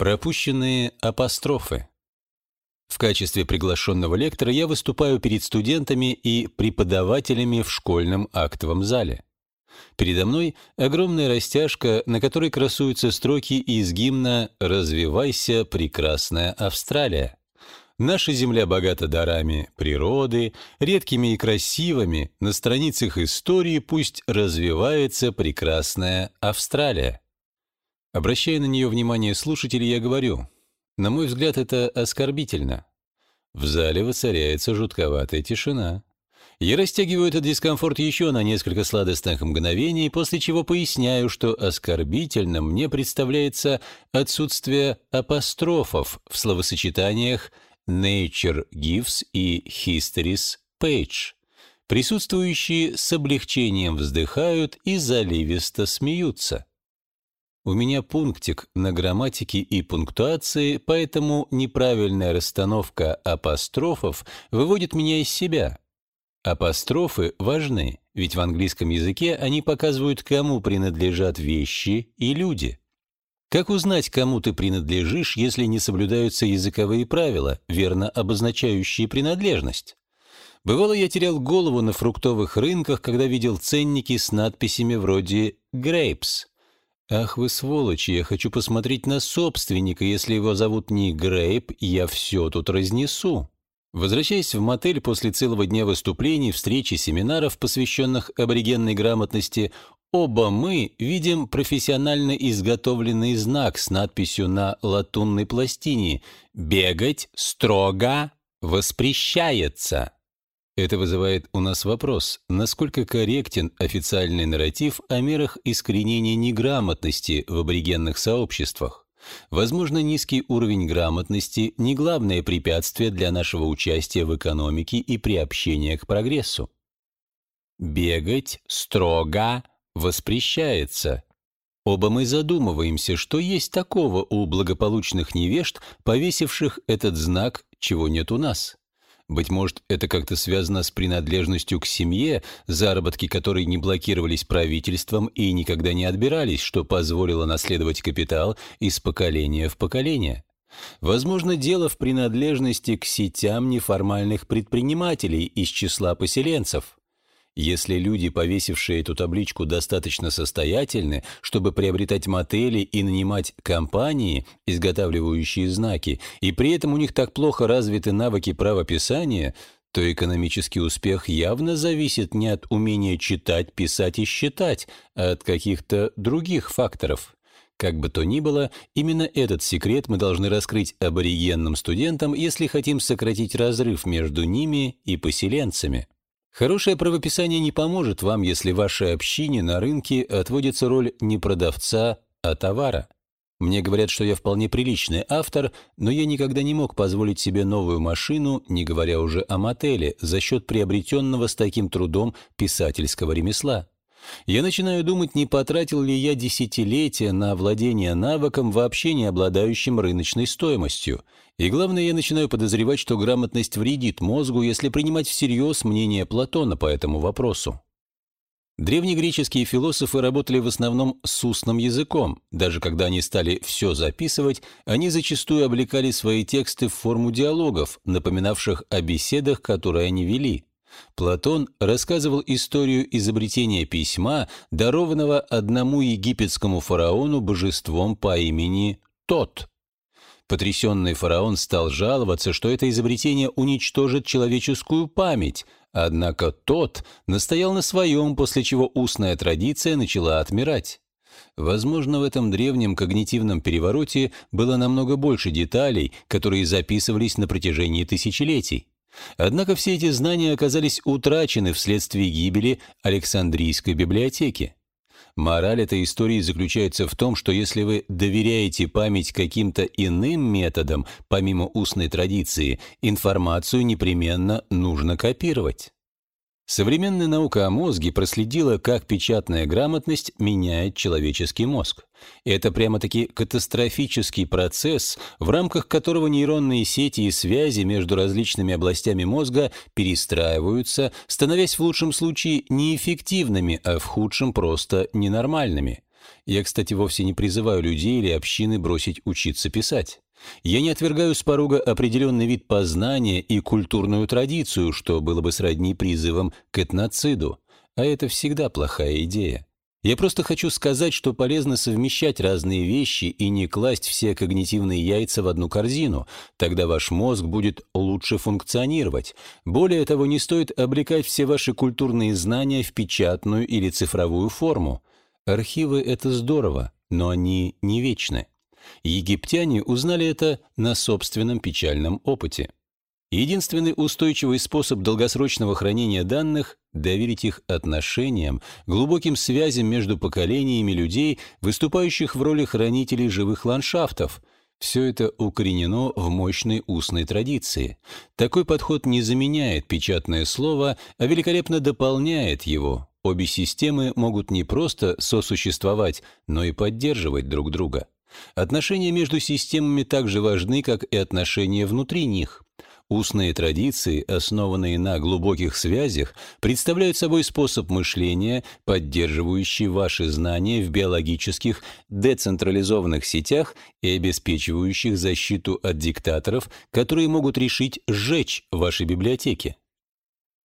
Пропущенные апострофы. В качестве приглашенного лектора я выступаю перед студентами и преподавателями в школьном актовом зале. Передо мной огромная растяжка, на которой красуются строки из гимна «Развивайся, прекрасная Австралия». Наша земля богата дарами природы, редкими и красивыми, на страницах истории пусть развивается прекрасная Австралия. Обращая на нее внимание слушателей, я говорю, на мой взгляд, это оскорбительно. В зале воцаряется жутковатая тишина. Я растягиваю этот дискомфорт еще на несколько сладостных мгновений, после чего поясняю, что оскорбительным мне представляется отсутствие апострофов в словосочетаниях «nature gives» и «history's page». Присутствующие с облегчением вздыхают и заливисто смеются. У меня пунктик на грамматике и пунктуации, поэтому неправильная расстановка апострофов выводит меня из себя. Апострофы важны, ведь в английском языке они показывают, кому принадлежат вещи и люди. Как узнать, кому ты принадлежишь, если не соблюдаются языковые правила, верно обозначающие принадлежность? Бывало, я терял голову на фруктовых рынках, когда видел ценники с надписями вроде «grapes», «Ах вы сволочи, я хочу посмотреть на собственника. Если его зовут не Грейп, я все тут разнесу». Возвращаясь в мотель после целого дня выступлений, встреч и семинаров, посвященных аборигенной грамотности, оба мы видим профессионально изготовленный знак с надписью на латунной пластине «Бегать строго воспрещается». Это вызывает у нас вопрос, насколько корректен официальный нарратив о мерах искоренения неграмотности в аборигенных сообществах. Возможно, низкий уровень грамотности – не главное препятствие для нашего участия в экономике и приобщения к прогрессу. Бегать строго воспрещается. Оба мы задумываемся, что есть такого у благополучных невежд, повесивших этот знак, чего нет у нас. Быть может, это как-то связано с принадлежностью к семье, заработки которой не блокировались правительством и никогда не отбирались, что позволило наследовать капитал из поколения в поколение. Возможно, дело в принадлежности к сетям неформальных предпринимателей из числа поселенцев. Если люди, повесившие эту табличку, достаточно состоятельны, чтобы приобретать мотели и нанимать компании, изготавливающие знаки, и при этом у них так плохо развиты навыки правописания, то экономический успех явно зависит не от умения читать, писать и считать, а от каких-то других факторов. Как бы то ни было, именно этот секрет мы должны раскрыть аборигенным студентам, если хотим сократить разрыв между ними и поселенцами. Хорошее правописание не поможет вам, если вашей общине на рынке отводится роль не продавца, а товара. Мне говорят, что я вполне приличный автор, но я никогда не мог позволить себе новую машину, не говоря уже о мотеле, за счет приобретенного с таким трудом писательского ремесла. Я начинаю думать, не потратил ли я десятилетия на владение навыком, вообще не обладающим рыночной стоимостью. И главное, я начинаю подозревать, что грамотность вредит мозгу, если принимать всерьез мнение Платона по этому вопросу. Древнегреческие философы работали в основном с устным языком. Даже когда они стали все записывать, они зачастую облекали свои тексты в форму диалогов, напоминавших о беседах, которые они вели. Платон рассказывал историю изобретения письма, дарованного одному египетскому фараону божеством по имени Тот. Потрясенный фараон стал жаловаться, что это изобретение уничтожит человеческую память, однако Тот настоял на своем, после чего устная традиция начала отмирать. Возможно, в этом древнем когнитивном перевороте было намного больше деталей, которые записывались на протяжении тысячелетий. Однако все эти знания оказались утрачены вследствие гибели Александрийской библиотеки. Мораль этой истории заключается в том, что если вы доверяете память каким-то иным методам, помимо устной традиции, информацию непременно нужно копировать. Современная наука о мозге проследила, как печатная грамотность меняет человеческий мозг. Это прямо-таки катастрофический процесс, в рамках которого нейронные сети и связи между различными областями мозга перестраиваются, становясь в лучшем случае неэффективными, а в худшем просто ненормальными. Я, кстати, вовсе не призываю людей или общины бросить учиться писать. Я не отвергаю с порога определенный вид познания и культурную традицию, что было бы сродни призывом к этноциду, а это всегда плохая идея. Я просто хочу сказать, что полезно совмещать разные вещи и не класть все когнитивные яйца в одну корзину, тогда ваш мозг будет лучше функционировать. Более того, не стоит облекать все ваши культурные знания в печатную или цифровую форму. Архивы — это здорово, но они не вечны. Египтяне узнали это на собственном печальном опыте. Единственный устойчивый способ долгосрочного хранения данных — доверить их отношениям, глубоким связям между поколениями людей, выступающих в роли хранителей живых ландшафтов. Все это укоренено в мощной устной традиции. Такой подход не заменяет печатное слово, а великолепно дополняет его. Обе системы могут не просто сосуществовать, но и поддерживать друг друга. Отношения между системами так же важны, как и отношения внутри них. Устные традиции, основанные на глубоких связях, представляют собой способ мышления, поддерживающий ваши знания в биологических децентрализованных сетях и обеспечивающих защиту от диктаторов, которые могут решить сжечь ваши библиотеки.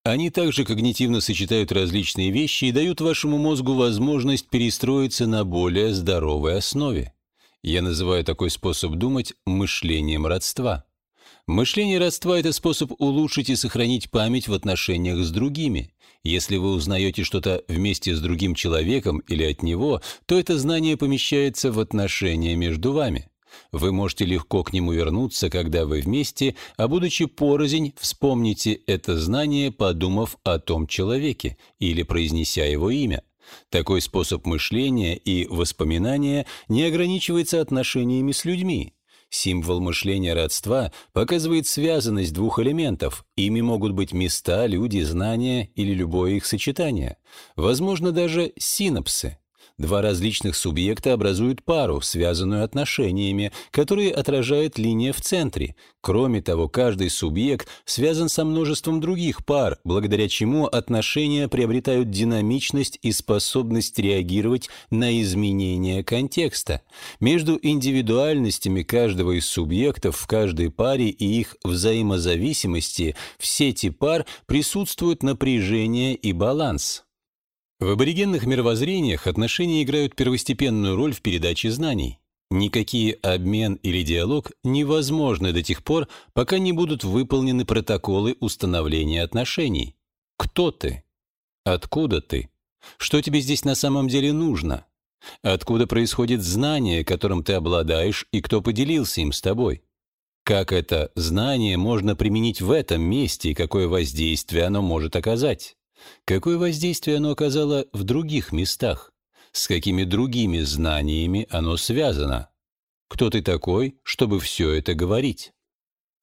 Они также когнитивно сочетают различные вещи и дают вашему мозгу возможность перестроиться на более здоровой основе. Я называю такой способ думать мышлением родства. Мышление родства — это способ улучшить и сохранить память в отношениях с другими. Если вы узнаете что-то вместе с другим человеком или от него, то это знание помещается в отношения между вами. Вы можете легко к нему вернуться, когда вы вместе, а будучи порознь, вспомните это знание, подумав о том человеке или произнеся его имя. Такой способ мышления и воспоминания не ограничивается отношениями с людьми. Символ мышления родства показывает связанность двух элементов. Ими могут быть места, люди, знания или любое их сочетание. Возможно, даже синапсы. Два различных субъекта образуют пару, связанную отношениями, которые отражает линия в центре. Кроме того, каждый субъект связан со множеством других пар, благодаря чему отношения приобретают динамичность и способность реагировать на изменения контекста. Между индивидуальностями каждого из субъектов в каждой паре и их взаимозависимости в сети пар присутствует напряжение и баланс. В аборигенных мировоззрениях отношения играют первостепенную роль в передаче знаний. Никакие обмен или диалог невозможны до тех пор, пока не будут выполнены протоколы установления отношений. Кто ты? Откуда ты? Что тебе здесь на самом деле нужно? Откуда происходит знание, которым ты обладаешь, и кто поделился им с тобой? Как это знание можно применить в этом месте и какое воздействие оно может оказать? Какое воздействие оно оказало в других местах? С какими другими знаниями оно связано? Кто ты такой, чтобы все это говорить?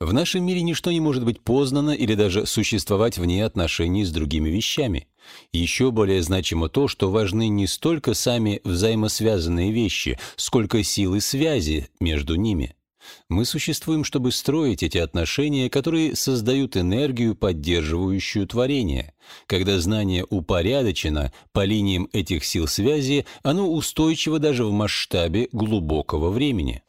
В нашем мире ничто не может быть познано или даже существовать вне отношений с другими вещами. Еще более значимо то, что важны не столько сами взаимосвязанные вещи, сколько силы связи между ними. Мы существуем, чтобы строить эти отношения, которые создают энергию, поддерживающую творение. Когда знание упорядочено по линиям этих сил связи, оно устойчиво даже в масштабе глубокого времени.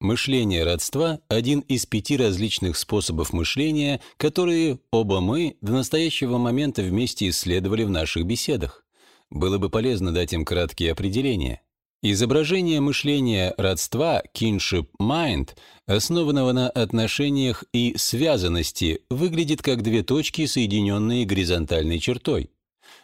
Мышление родства – один из пяти различных способов мышления, которые оба мы до настоящего момента вместе исследовали в наших беседах. Было бы полезно дать им краткие определения. Изображение мышления родства kinship mind, основанного на отношениях и связанности, выглядит как две точки, соединенные горизонтальной чертой.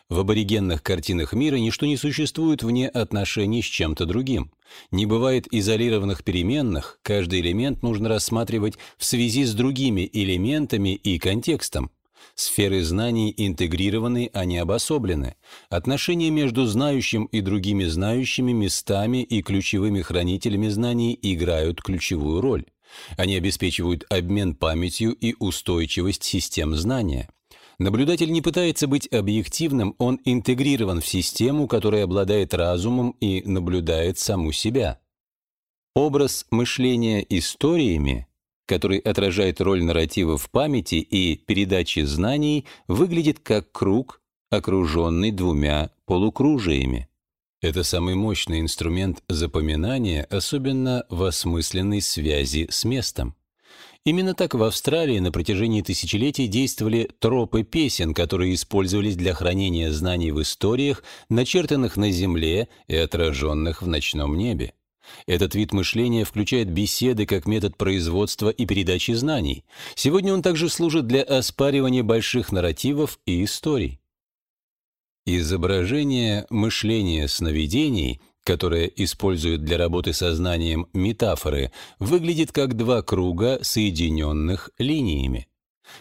В аборигенных картинах мира ничто не существует вне отношений с чем-то другим. Не бывает изолированных переменных, каждый элемент нужно рассматривать в связи с другими элементами и контекстом. Сферы знаний интегрированы, а не обособлены. Отношения между знающим и другими знающими местами и ключевыми хранителями знаний играют ключевую роль. Они обеспечивают обмен памятью и устойчивость систем знания. Наблюдатель не пытается быть объективным, он интегрирован в систему, которая обладает разумом и наблюдает саму себя. Образ мышления историями который отражает роль нарратива в памяти и передаче знаний, выглядит как круг, окруженный двумя полукружиями. Это самый мощный инструмент запоминания, особенно в осмысленной связи с местом. Именно так в Австралии на протяжении тысячелетий действовали тропы песен, которые использовались для хранения знаний в историях, начертанных на земле и отраженных в ночном небе. Этот вид мышления включает беседы как метод производства и передачи знаний. Сегодня он также служит для оспаривания больших нарративов и историй. Изображение мышления сновидений которое используют для работы со знанием метафоры, выглядит как два круга, соединенных линиями.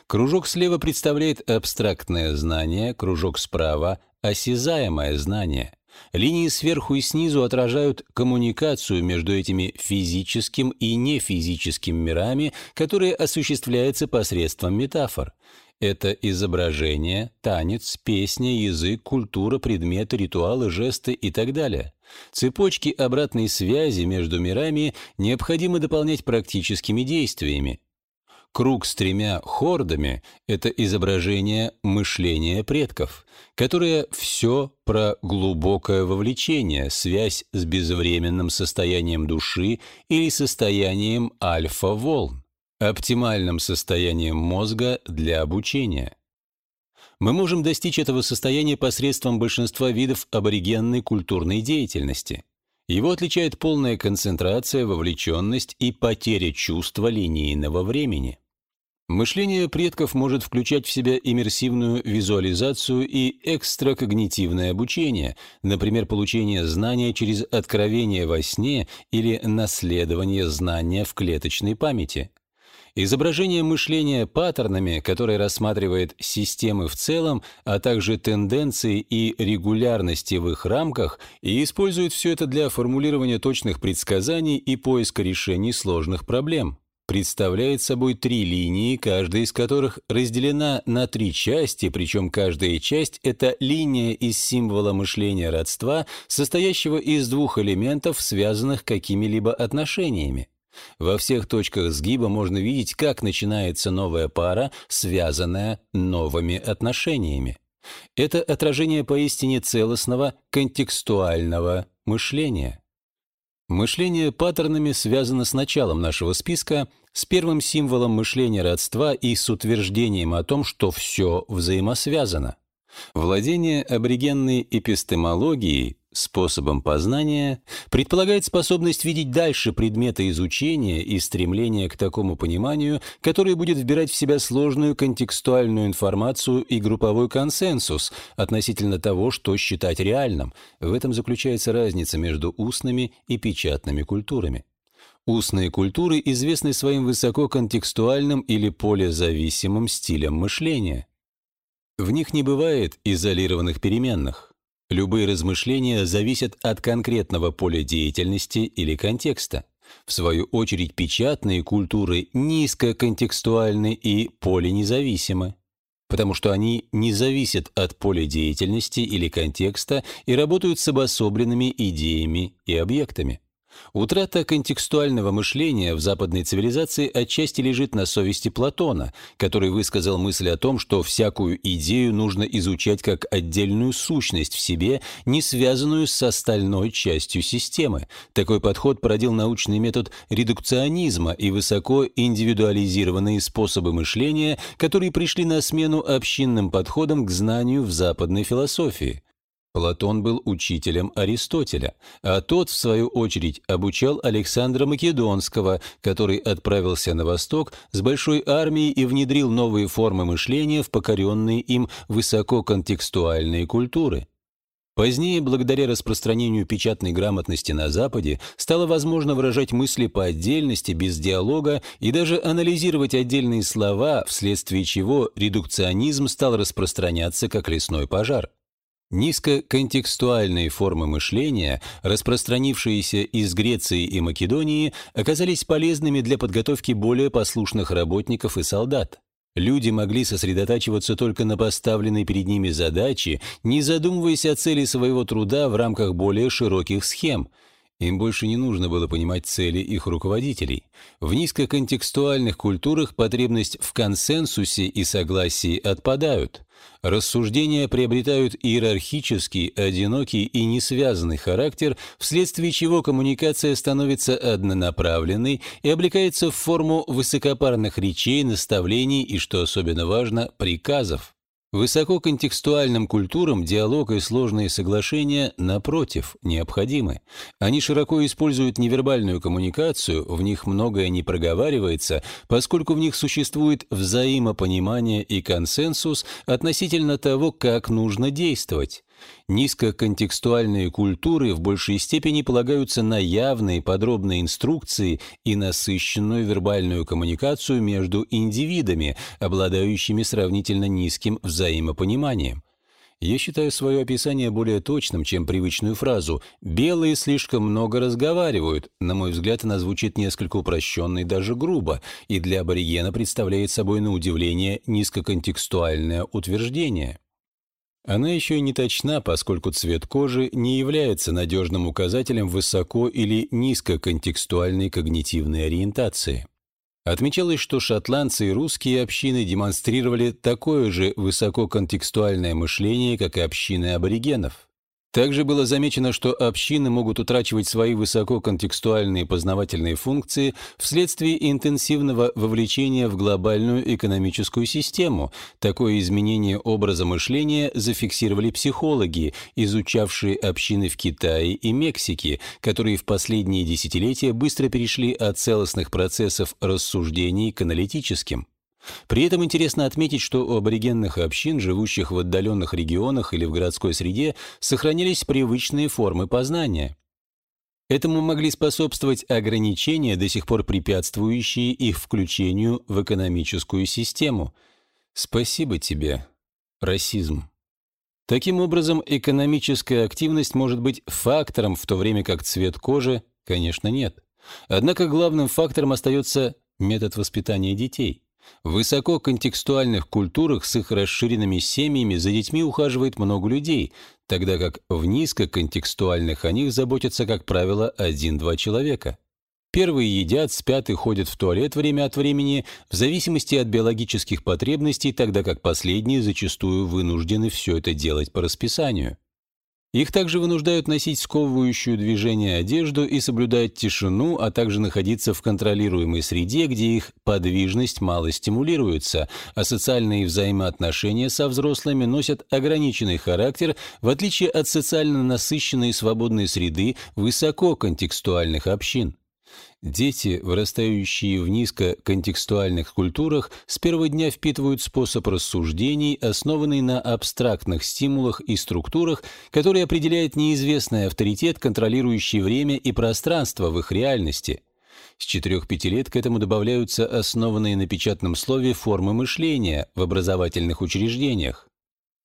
Кружок слева представляет абстрактное знание, кружок справа — осязаемое знание. Линии сверху и снизу отражают коммуникацию между этими физическим и нефизическим мирами, которая осуществляется посредством метафор. Это изображение, танец, песня, язык, культура, предметы, ритуалы, жесты и так далее. Цепочки обратной связи между мирами необходимо дополнять практическими действиями. Круг с тремя хордами — это изображение мышления предков, которое все про глубокое вовлечение, связь с безвременным состоянием души или состоянием альфа-волн оптимальным состоянием мозга для обучения. Мы можем достичь этого состояния посредством большинства видов аборигенной культурной деятельности. Его отличает полная концентрация, вовлеченность и потеря чувства линейного времени. Мышление предков может включать в себя иммерсивную визуализацию и экстракогнитивное обучение, например, получение знания через откровение во сне или наследование знания в клеточной памяти – Изображение мышления паттернами, которое рассматривает системы в целом, а также тенденции и регулярности в их рамках, и использует все это для формулирования точных предсказаний и поиска решений сложных проблем представляет собой три линии, каждая из которых разделена на три части, причем каждая часть — это линия из символа мышления родства, состоящего из двух элементов, связанных какими-либо отношениями. Во всех точках сгиба можно видеть, как начинается новая пара, связанная новыми отношениями. Это отражение поистине целостного контекстуального мышления. Мышление паттернами связано с началом нашего списка, с первым символом мышления родства и с утверждением о том, что все взаимосвязано. Владение аборигенной эпистемологией способом познания предполагает способность видеть дальше предмета изучения и стремление к такому пониманию, которое будет вбирать в себя сложную контекстуальную информацию и групповой консенсус относительно того, что считать реальным. В этом заключается разница между устными и печатными культурами. Устные культуры известны своим высококонтекстуальным или полезависимым стилем мышления. В них не бывает изолированных переменных. Любые размышления зависят от конкретного поля деятельности или контекста. В свою очередь, печатные культуры низкоконтекстуальны и поленезависимы, потому что они не зависят от поля деятельности или контекста и работают с обособленными идеями и объектами. Утрата контекстуального мышления в западной цивилизации отчасти лежит на совести Платона, который высказал мысль о том, что всякую идею нужно изучать как отдельную сущность в себе, не связанную с остальной частью системы. Такой подход породил научный метод редукционизма и высоко индивидуализированные способы мышления, которые пришли на смену общинным подходам к знанию в западной философии. Платон был учителем Аристотеля, а тот, в свою очередь, обучал Александра Македонского, который отправился на восток с большой армией и внедрил новые формы мышления в покоренные им высококонтекстуальные культуры. Позднее, благодаря распространению печатной грамотности на Западе, стало возможно выражать мысли по отдельности, без диалога и даже анализировать отдельные слова, вследствие чего редукционизм стал распространяться как лесной пожар. Низкоконтекстуальные формы мышления, распространившиеся из Греции и Македонии, оказались полезными для подготовки более послушных работников и солдат. Люди могли сосредотачиваться только на поставленной перед ними задаче, не задумываясь о цели своего труда в рамках более широких схем. Им больше не нужно было понимать цели их руководителей. В низкоконтекстуальных культурах потребность в консенсусе и согласии отпадают. Рассуждения приобретают иерархический, одинокий и несвязанный характер, вследствие чего коммуникация становится однонаправленной и облекается в форму высокопарных речей, наставлений и, что особенно важно, приказов. Высококонтекстуальным культурам диалог и сложные соглашения, напротив, необходимы. Они широко используют невербальную коммуникацию, в них многое не проговаривается, поскольку в них существует взаимопонимание и консенсус относительно того, как нужно действовать. Низкоконтекстуальные культуры в большей степени полагаются на явные подробные инструкции и насыщенную вербальную коммуникацию между индивидами, обладающими сравнительно низким взаимопониманием. Я считаю свое описание более точным, чем привычную фразу «белые слишком много разговаривают». На мой взгляд, она звучит несколько упрощенно и даже грубо, и для аборигена представляет собой на удивление низкоконтекстуальное утверждение. Она еще и не точна, поскольку цвет кожи не является надежным указателем высоко- или низкоконтекстуальной когнитивной ориентации. Отмечалось, что шотландцы и русские общины демонстрировали такое же высококонтекстуальное мышление, как и общины аборигенов. Также было замечено, что общины могут утрачивать свои высококонтекстуальные познавательные функции вследствие интенсивного вовлечения в глобальную экономическую систему. Такое изменение образа мышления зафиксировали психологи, изучавшие общины в Китае и Мексике, которые в последние десятилетия быстро перешли от целостных процессов рассуждений к аналитическим. При этом интересно отметить, что у аборигенных общин, живущих в отдаленных регионах или в городской среде, сохранились привычные формы познания. Этому могли способствовать ограничения, до сих пор препятствующие их включению в экономическую систему. Спасибо тебе, расизм. Таким образом, экономическая активность может быть фактором, в то время как цвет кожи, конечно, нет. Однако главным фактором остается метод воспитания детей. В высококонтекстуальных культурах с их расширенными семьями за детьми ухаживает много людей, тогда как в низкоконтекстуальных о них заботятся, как правило, один-два человека. Первые едят, спят и ходят в туалет время от времени в зависимости от биологических потребностей, тогда как последние зачастую вынуждены все это делать по расписанию. Их также вынуждают носить сковывающую движение одежду и соблюдать тишину, а также находиться в контролируемой среде, где их подвижность мало стимулируется, а социальные взаимоотношения со взрослыми носят ограниченный характер, в отличие от социально насыщенной свободной среды высококонтекстуальных общин. Дети, вырастающие в низкоконтекстуальных культурах, с первого дня впитывают способ рассуждений, основанный на абстрактных стимулах и структурах, который определяет неизвестный авторитет, контролирующий время и пространство в их реальности. С 4-5 лет к этому добавляются основанные на печатном слове формы мышления в образовательных учреждениях.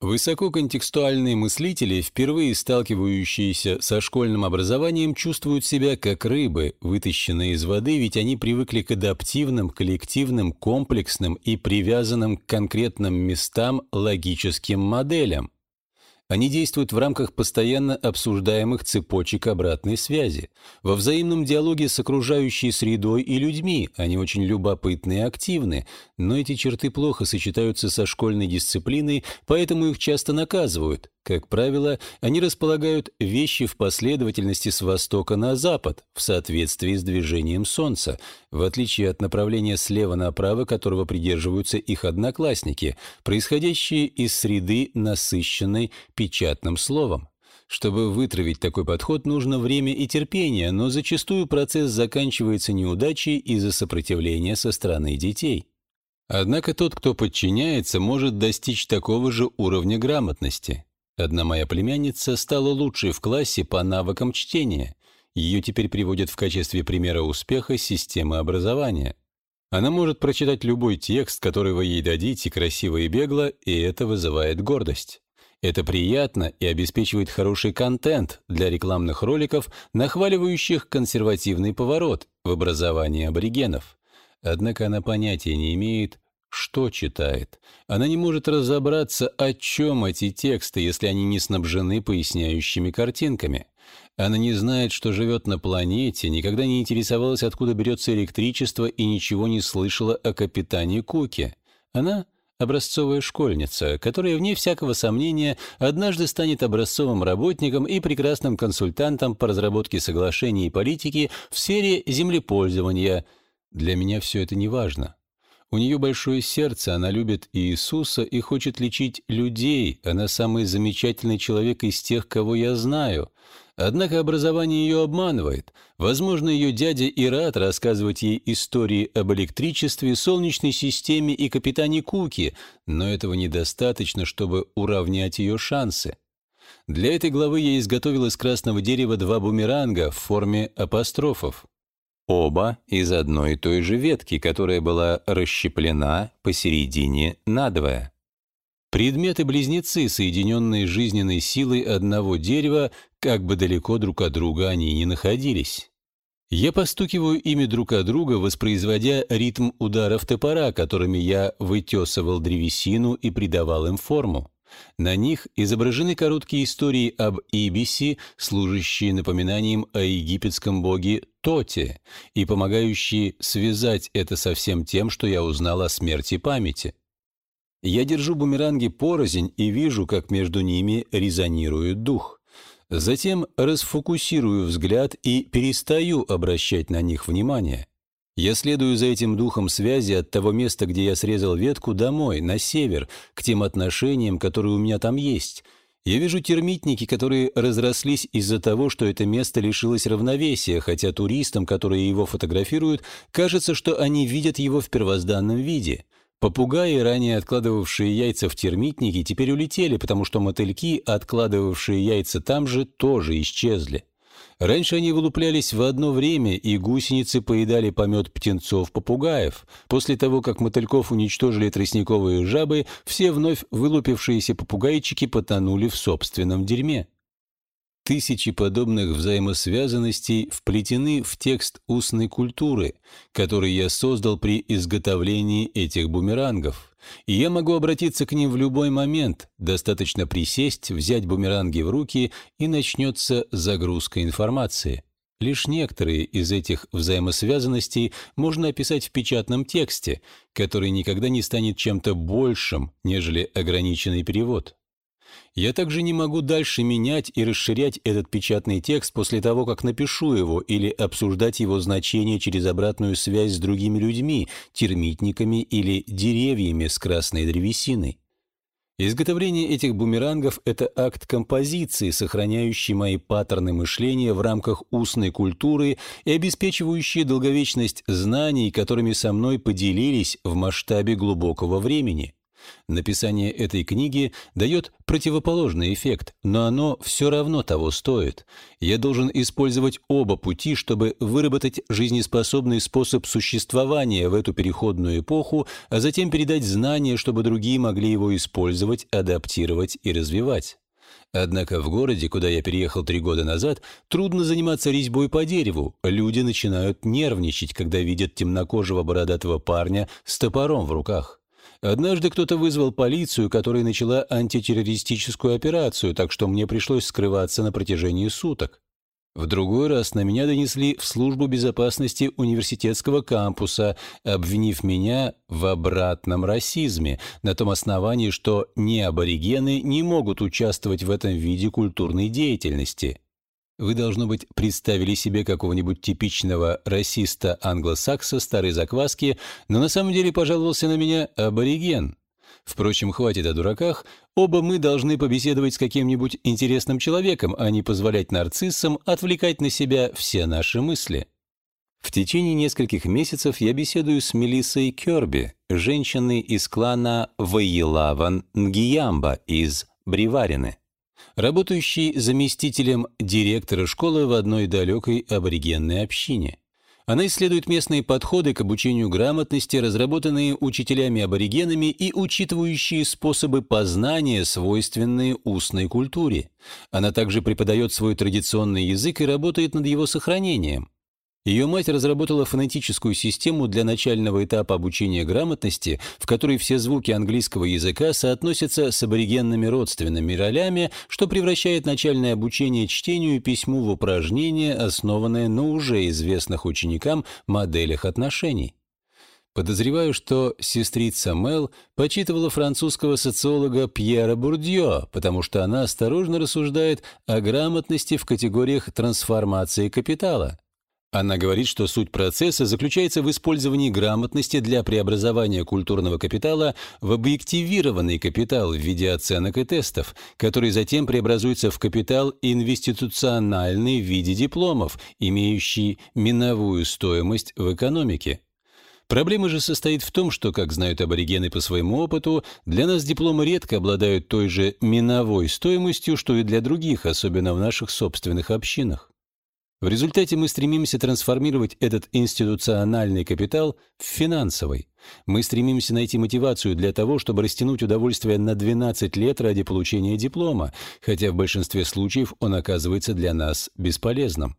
Высококонтекстуальные мыслители, впервые сталкивающиеся со школьным образованием, чувствуют себя как рыбы, вытащенные из воды, ведь они привыкли к адаптивным, коллективным, комплексным и привязанным к конкретным местам логическим моделям. Они действуют в рамках постоянно обсуждаемых цепочек обратной связи. Во взаимном диалоге с окружающей средой и людьми они очень любопытны и активны, но эти черты плохо сочетаются со школьной дисциплиной, поэтому их часто наказывают. Как правило, они располагают вещи в последовательности с востока на запад, в соответствии с движением Солнца, в отличие от направления слева направо, которого придерживаются их одноклассники, происходящие из среды, насыщенной печатным словом. Чтобы вытравить такой подход, нужно время и терпение, но зачастую процесс заканчивается неудачей из-за сопротивления со стороны детей. Однако тот, кто подчиняется, может достичь такого же уровня грамотности. Одна моя племянница стала лучшей в классе по навыкам чтения. Ее теперь приводят в качестве примера успеха системы образования. Она может прочитать любой текст, который вы ей дадите, красиво и бегло, и это вызывает гордость. Это приятно и обеспечивает хороший контент для рекламных роликов, нахваливающих консервативный поворот в образовании аборигенов. Однако она понятия не имеет, что читает. Она не может разобраться, о чем эти тексты, если они не снабжены поясняющими картинками. Она не знает, что живет на планете, никогда не интересовалась, откуда берется электричество и ничего не слышала о капитане Куке. Она образцовая школьница, которая, вне всякого сомнения, однажды станет образцовым работником и прекрасным консультантом по разработке соглашений и политики в сфере землепользования. Для меня все это не важно. У нее большое сердце, она любит Иисуса и хочет лечить людей. Она самый замечательный человек из тех, кого я знаю. Однако образование ее обманывает. Возможно, ее дядя и рад рассказывать ей истории об электричестве, солнечной системе и капитане Куки, но этого недостаточно, чтобы уравнять ее шансы. Для этой главы я изготовил из красного дерева два бумеранга в форме апострофов. Оба из одной и той же ветки, которая была расщеплена посередине надвое. Предметы-близнецы, соединенные жизненной силой одного дерева, как бы далеко друг от друга они ни находились. Я постукиваю ими друг от друга, воспроизводя ритм ударов топора, которыми я вытесывал древесину и придавал им форму. На них изображены короткие истории об Ибисе, служащие напоминанием о египетском боге Тоте и помогающие связать это со всем тем, что я узнал о смерти памяти. Я держу бумеранги порознь и вижу, как между ними резонирует дух. Затем расфокусирую взгляд и перестаю обращать на них внимание. Я следую за этим духом связи от того места, где я срезал ветку, домой, на север, к тем отношениям, которые у меня там есть. Я вижу термитники, которые разрослись из-за того, что это место лишилось равновесия, хотя туристам, которые его фотографируют, кажется, что они видят его в первозданном виде. Попугаи, ранее откладывавшие яйца в термитнике, теперь улетели, потому что мотыльки, откладывавшие яйца там же, тоже исчезли. Раньше они вылуплялись в одно время, и гусеницы поедали помет птенцов-попугаев. После того, как мотыльков уничтожили тростниковые жабы, все вновь вылупившиеся попугайчики потонули в собственном дерьме. Тысячи подобных взаимосвязанностей вплетены в текст устной культуры, который я создал при изготовлении этих бумерангов. И я могу обратиться к ним в любой момент, достаточно присесть, взять бумеранги в руки, и начнется загрузка информации. Лишь некоторые из этих взаимосвязанностей можно описать в печатном тексте, который никогда не станет чем-то большим, нежели ограниченный перевод. Я также не могу дальше менять и расширять этот печатный текст после того, как напишу его, или обсуждать его значение через обратную связь с другими людьми, термитниками или деревьями с красной древесиной. Изготовление этих бумерангов – это акт композиции, сохраняющий мои паттерны мышления в рамках устной культуры и обеспечивающий долговечность знаний, которыми со мной поделились в масштабе глубокого времени. Написание этой книги дает противоположный эффект, но оно все равно того стоит. Я должен использовать оба пути, чтобы выработать жизнеспособный способ существования в эту переходную эпоху, а затем передать знания, чтобы другие могли его использовать, адаптировать и развивать. Однако в городе, куда я переехал три года назад, трудно заниматься резьбой по дереву. Люди начинают нервничать, когда видят темнокожего бородатого парня с топором в руках. Однажды кто-то вызвал полицию, которая начала антитеррористическую операцию, так что мне пришлось скрываться на протяжении суток. В другой раз на меня донесли в службу безопасности университетского кампуса, обвинив меня в обратном расизме, на том основании, что не аборигены не могут участвовать в этом виде культурной деятельности. Вы, должно быть, представили себе какого-нибудь типичного расиста-англосакса старой закваски, но на самом деле пожаловался на меня абориген. Впрочем, хватит о дураках, оба мы должны побеседовать с каким-нибудь интересным человеком, а не позволять нарциссам отвлекать на себя все наши мысли. В течение нескольких месяцев я беседую с Мелиссой Кёрби, женщиной из клана Ваилаван Нгиямба из Бриварины работающий заместителем директора школы в одной далекой аборигенной общине. Она исследует местные подходы к обучению грамотности, разработанные учителями-аборигенами и учитывающие способы познания, свойственные устной культуре. Она также преподает свой традиционный язык и работает над его сохранением. Ее мать разработала фонетическую систему для начального этапа обучения грамотности, в которой все звуки английского языка соотносятся с аборигенными родственными ролями, что превращает начальное обучение чтению и письму в упражнение, основанное на уже известных ученикам моделях отношений. Подозреваю, что сестрица Мел почитывала французского социолога Пьера Бурдье, потому что она осторожно рассуждает о грамотности в категориях трансформации капитала. Она говорит, что суть процесса заключается в использовании грамотности для преобразования культурного капитала в объективированный капитал в виде оценок и тестов, который затем преобразуется в капитал инвестициональный в виде дипломов, имеющий миновую стоимость в экономике. Проблема же состоит в том, что, как знают аборигены по своему опыту, для нас дипломы редко обладают той же миновой стоимостью, что и для других, особенно в наших собственных общинах. В результате мы стремимся трансформировать этот институциональный капитал в финансовый. Мы стремимся найти мотивацию для того, чтобы растянуть удовольствие на 12 лет ради получения диплома, хотя в большинстве случаев он оказывается для нас бесполезным.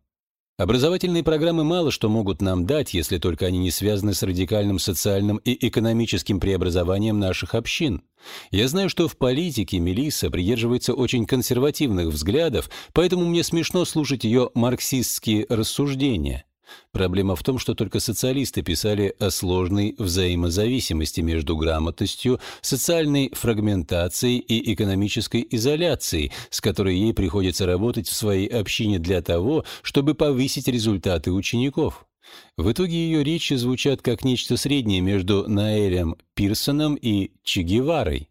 Образовательные программы мало что могут нам дать, если только они не связаны с радикальным социальным и экономическим преобразованием наших общин. Я знаю, что в политике Мелисса придерживается очень консервативных взглядов, поэтому мне смешно слушать ее марксистские рассуждения. Проблема в том, что только социалисты писали о сложной взаимозависимости между грамотностью, социальной фрагментацией и экономической изоляцией, с которой ей приходится работать в своей общине для того, чтобы повысить результаты учеников. В итоге ее речи звучат как нечто среднее между Наэлем Пирсоном и Че Геварой.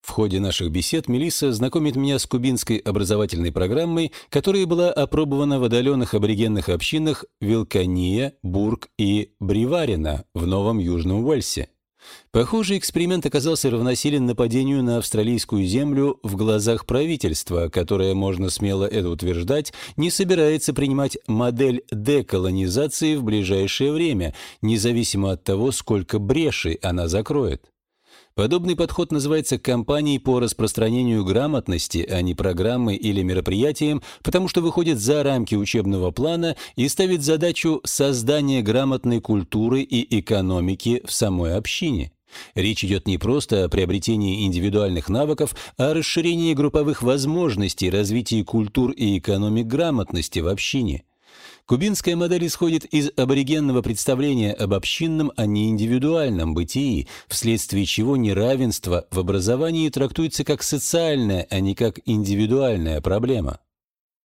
В ходе наших бесед Мелисса знакомит меня с кубинской образовательной программой, которая была опробована в отдаленных аборигенных общинах Вилкания, Бург и Бриварина в Новом Южном Уэльсе. Похожий эксперимент оказался равносилен нападению на австралийскую землю в глазах правительства, которое, можно смело это утверждать, не собирается принимать модель деколонизации в ближайшее время, независимо от того, сколько брешей она закроет. Подобный подход называется кампанией по распространению грамотности, а не программой или мероприятием, потому что выходит за рамки учебного плана и ставит задачу создания грамотной культуры и экономики в самой общине. Речь идет не просто о приобретении индивидуальных навыков, а о расширении групповых возможностей развития культур и экономик грамотности в общине – Кубинская модель исходит из аборигенного представления об общинном, а не индивидуальном бытии, вследствие чего неравенство в образовании трактуется как социальная, а не как индивидуальная проблема.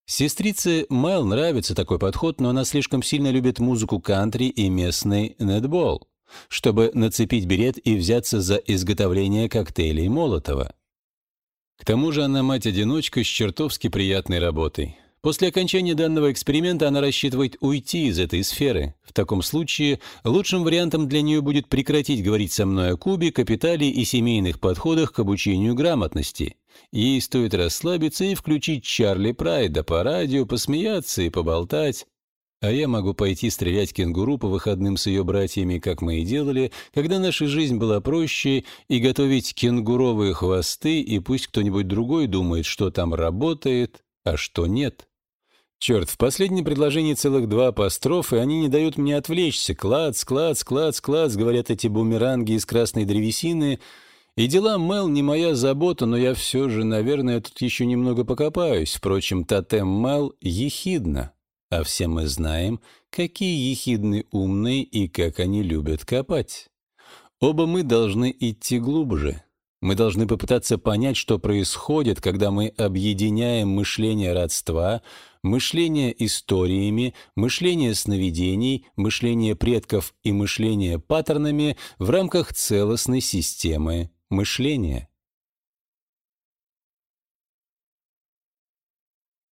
Сестрице Мэл нравится такой подход, но она слишком сильно любит музыку кантри и местный нетбол, чтобы нацепить берет и взяться за изготовление коктейлей Молотова. К тому же она мать-одиночка с чертовски приятной работой. После окончания данного эксперимента она рассчитывает уйти из этой сферы. В таком случае лучшим вариантом для нее будет прекратить говорить со мной о Кубе, капитале и семейных подходах к обучению грамотности. Ей стоит расслабиться и включить Чарли Прайда по радио, посмеяться и поболтать. А я могу пойти стрелять кенгуру по выходным с ее братьями, как мы и делали, когда наша жизнь была проще, и готовить кенгуровые хвосты, и пусть кто-нибудь другой думает, что там работает, а что нет. Черт, в последнем предложении целых два апострофа, и они не дают мне отвлечься. Клац, клац, клац, клац, говорят эти бумеранги из красной древесины. И дела Мел не моя забота, но я все же, наверное, тут еще немного покопаюсь. Впрочем, тотем Мел ехидна. А все мы знаем, какие ехидны умные и как они любят копать. Оба мы должны идти глубже. Мы должны попытаться понять, что происходит, когда мы объединяем мышление родства, мышление историями, мышление сновидений, мышление предков и мышление паттернами в рамках целостной системы мышления.